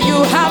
you have